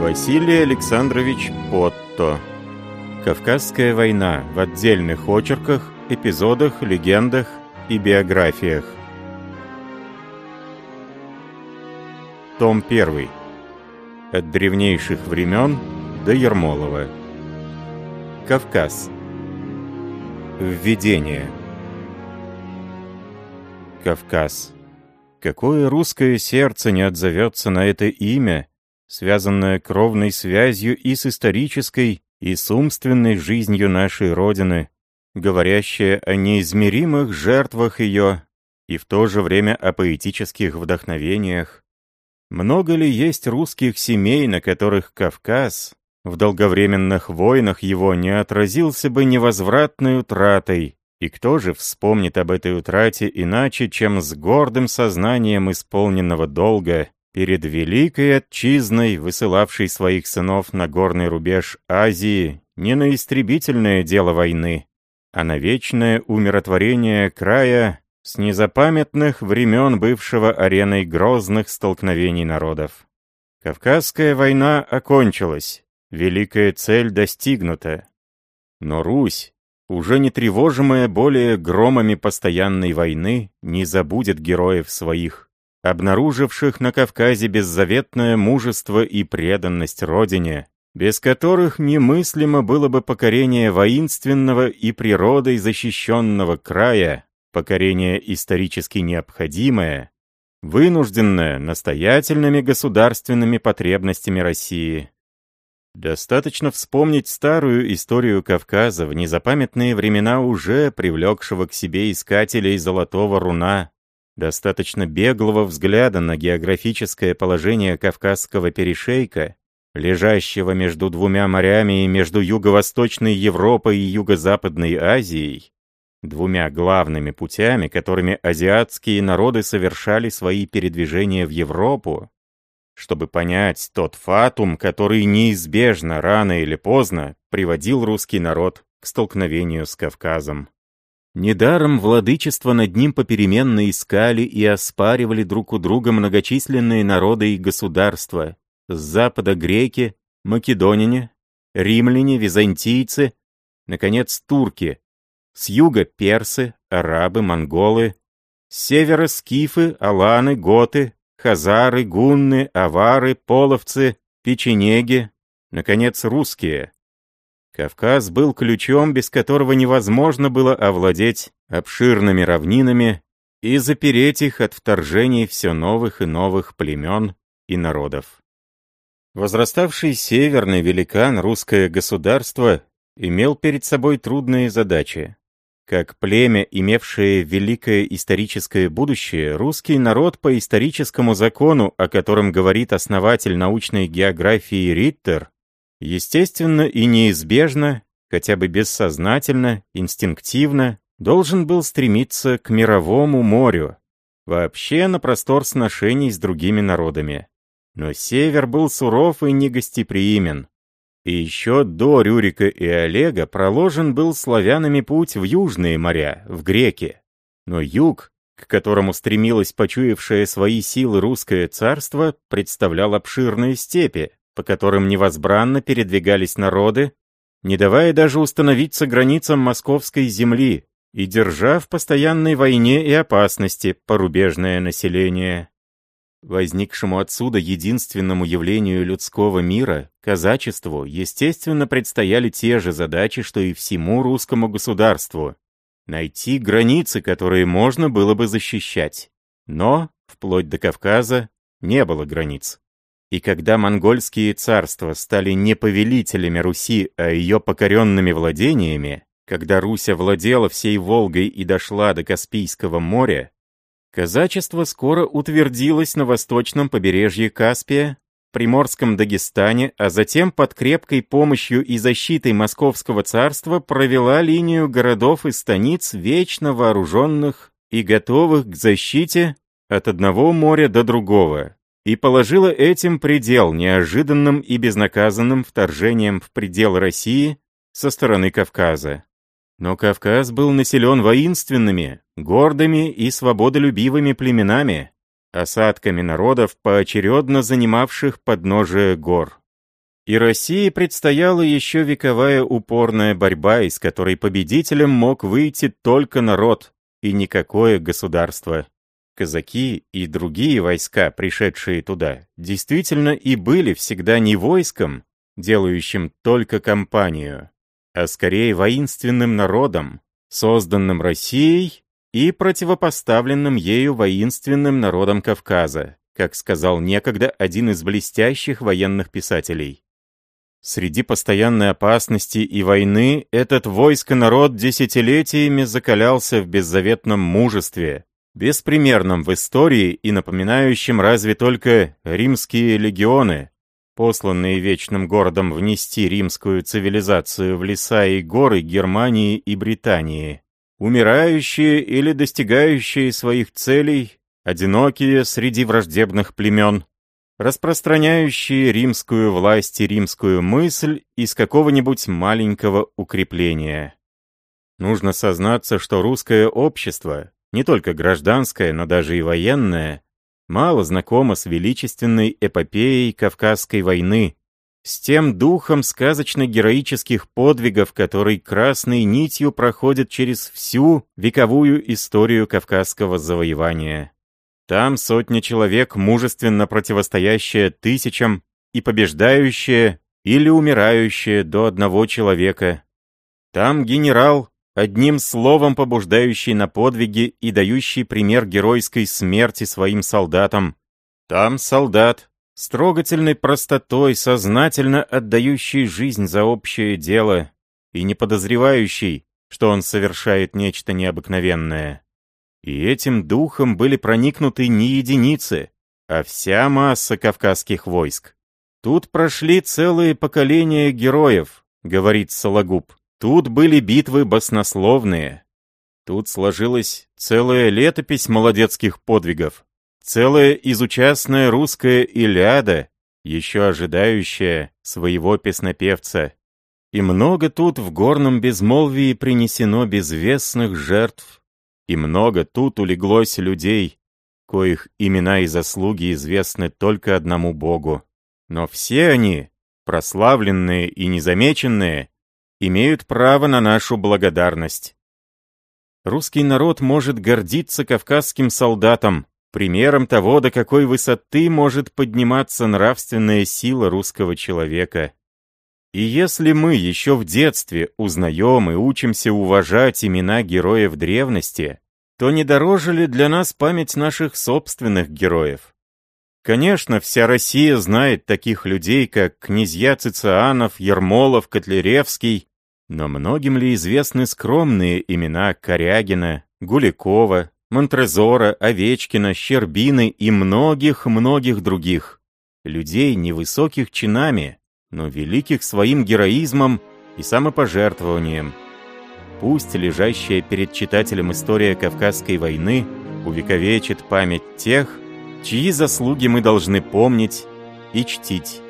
Василий Александрович Потто. Кавказская война в отдельных очерках, эпизодах, легендах и биографиях. Том 1 От древнейших времен до Ермолова Кавказ Введение Кавказ Какое русское сердце не отзовется на это имя, связанная кровной связью и с исторической, и с умственной жизнью нашей Родины, говорящая о неизмеримых жертвах ее и в то же время о поэтических вдохновениях. Много ли есть русских семей, на которых Кавказ в долговременных войнах его не отразился бы невозвратной утратой, и кто же вспомнит об этой утрате иначе, чем с гордым сознанием исполненного долга перед великой отчизной, высылавшей своих сынов на горный рубеж Азии, не на истребительное дело войны, а на вечное умиротворение края с незапамятных времен бывшего ареной грозных столкновений народов. Кавказская война окончилась, великая цель достигнута. Но Русь, уже не тревожимая более громами постоянной войны, не забудет героев своих обнаруживших на Кавказе беззаветное мужество и преданность Родине, без которых немыслимо было бы покорение воинственного и природой защищенного края, покорение исторически необходимое, вынужденное настоятельными государственными потребностями России. Достаточно вспомнить старую историю Кавказа в незапамятные времена уже привлекшего к себе искателей золотого руна. Достаточно беглого взгляда на географическое положение Кавказского перешейка, лежащего между двумя морями и между Юго-Восточной Европой и Юго-Западной Азией, двумя главными путями, которыми азиатские народы совершали свои передвижения в Европу, чтобы понять тот фатум, который неизбежно, рано или поздно, приводил русский народ к столкновению с Кавказом. Недаром владычество над ним попеременно искали и оспаривали друг у друга многочисленные народы и государства. С запада греки, македонине, римляне, византийцы, наконец турки. С юга персы, арабы, монголы. С севера скифы, аланы, готы, хазары, гунны, авары, половцы, печенеги. Наконец русские. Кавказ был ключом, без которого невозможно было овладеть обширными равнинами и запереть их от вторжений все новых и новых племен и народов. Возраставший северный великан русское государство имел перед собой трудные задачи. Как племя, имевшее великое историческое будущее, русский народ по историческому закону, о котором говорит основатель научной географии Риттер, естественно и неизбежно, хотя бы бессознательно, инстинктивно, должен был стремиться к мировому морю, вообще на простор сношений с другими народами. Но север был суров и негостеприимен. И еще до Рюрика и Олега проложен был славянами путь в южные моря, в греки. Но юг, к которому стремилось почуявшее свои силы русское царство, представлял обширные степи, по которым невозбранно передвигались народы, не давая даже установиться границам московской земли и держа в постоянной войне и опасности порубежное население. Возникшему отсюда единственному явлению людского мира, казачеству, естественно, предстояли те же задачи, что и всему русскому государству. Найти границы, которые можно было бы защищать. Но, вплоть до Кавказа, не было границ. И когда монгольские царства стали не повелителями Руси, а ее покоренными владениями, когда Русь владела всей Волгой и дошла до Каспийского моря, казачество скоро утвердилось на восточном побережье Каспия, Приморском Дагестане, а затем под крепкой помощью и защитой Московского царства провела линию городов и станиц вечно вооруженных и готовых к защите от одного моря до другого, и положила этим предел неожиданным и безнаказанным вторжением в предел России со стороны Кавказа. Но Кавказ был населен воинственными, гордыми и свободолюбивыми племенами, осадками народов, поочередно занимавших подножие гор. И России предстояла еще вековая упорная борьба, из которой победителем мог выйти только народ и никакое государство. Казаки и другие войска, пришедшие туда, действительно и были всегда не войском, делающим только кампанию, а скорее воинственным народом, созданным Россией и противопоставленным ею воинственным народом Кавказа, как сказал некогда один из блестящих военных писателей. Среди постоянной опасности и войны этот войско-народ десятилетиями закалялся в беззаветном мужестве, беспримерном в истории и напоминающем разве только римские легионы, посланные вечным городом внести римскую цивилизацию в леса и горы Германии и Британии. Умирающие или достигающие своих целей, одинокие среди враждебных племен, распространяющие римскую власть и римскую мысль из какого-нибудь маленького укрепления. Нужно сознаться, что русское общество, не только гражданское, но даже и военное, мало знакомо с величественной эпопеей Кавказской войны, с тем духом сказочно-героических подвигов, который красной нитью проходит через всю вековую историю кавказского завоевания. Там сотня человек, мужественно противостоящая тысячам и побеждающая или умирающая до одного человека. Там генерал, одним словом побуждающий на подвиги и дающий пример геройской смерти своим солдатам. Там солдат, с трогательной простотой, сознательно отдающий жизнь за общее дело и не подозревающий, что он совершает нечто необыкновенное. И этим духом были проникнуты не единицы, а вся масса кавказских войск. Тут прошли целые поколения героев, говорит Сологуб. Тут были битвы баснословные. Тут сложилась целая летопись молодецких подвигов, целая изучастная русская Илиада, еще ожидающая своего песнопевца. И много тут в горном безмолвии принесено безвестных жертв, и много тут улеглось людей, коих имена и заслуги известны только одному Богу. Но все они, прославленные и незамеченные, имеют право на нашу благодарность. Русский народ может гордиться кавказским солдатом, примером того, до какой высоты может подниматься нравственная сила русского человека. И если мы еще в детстве узнаем и учимся уважать имена героев древности, то не дороже ли для нас память наших собственных героев? Конечно, вся Россия знает таких людей, как князья Цицианов, Ермолов, Котляревский, но многим ли известны скромные имена Корягина, Гуликова, Монтрезора, Овечкина, Щербины и многих-многих других? Людей невысоких чинами, но великих своим героизмом и самопожертвованием. Пусть лежащая перед читателем история Кавказской войны увековечит память тех, чьи заслуги мы должны помнить и чтить.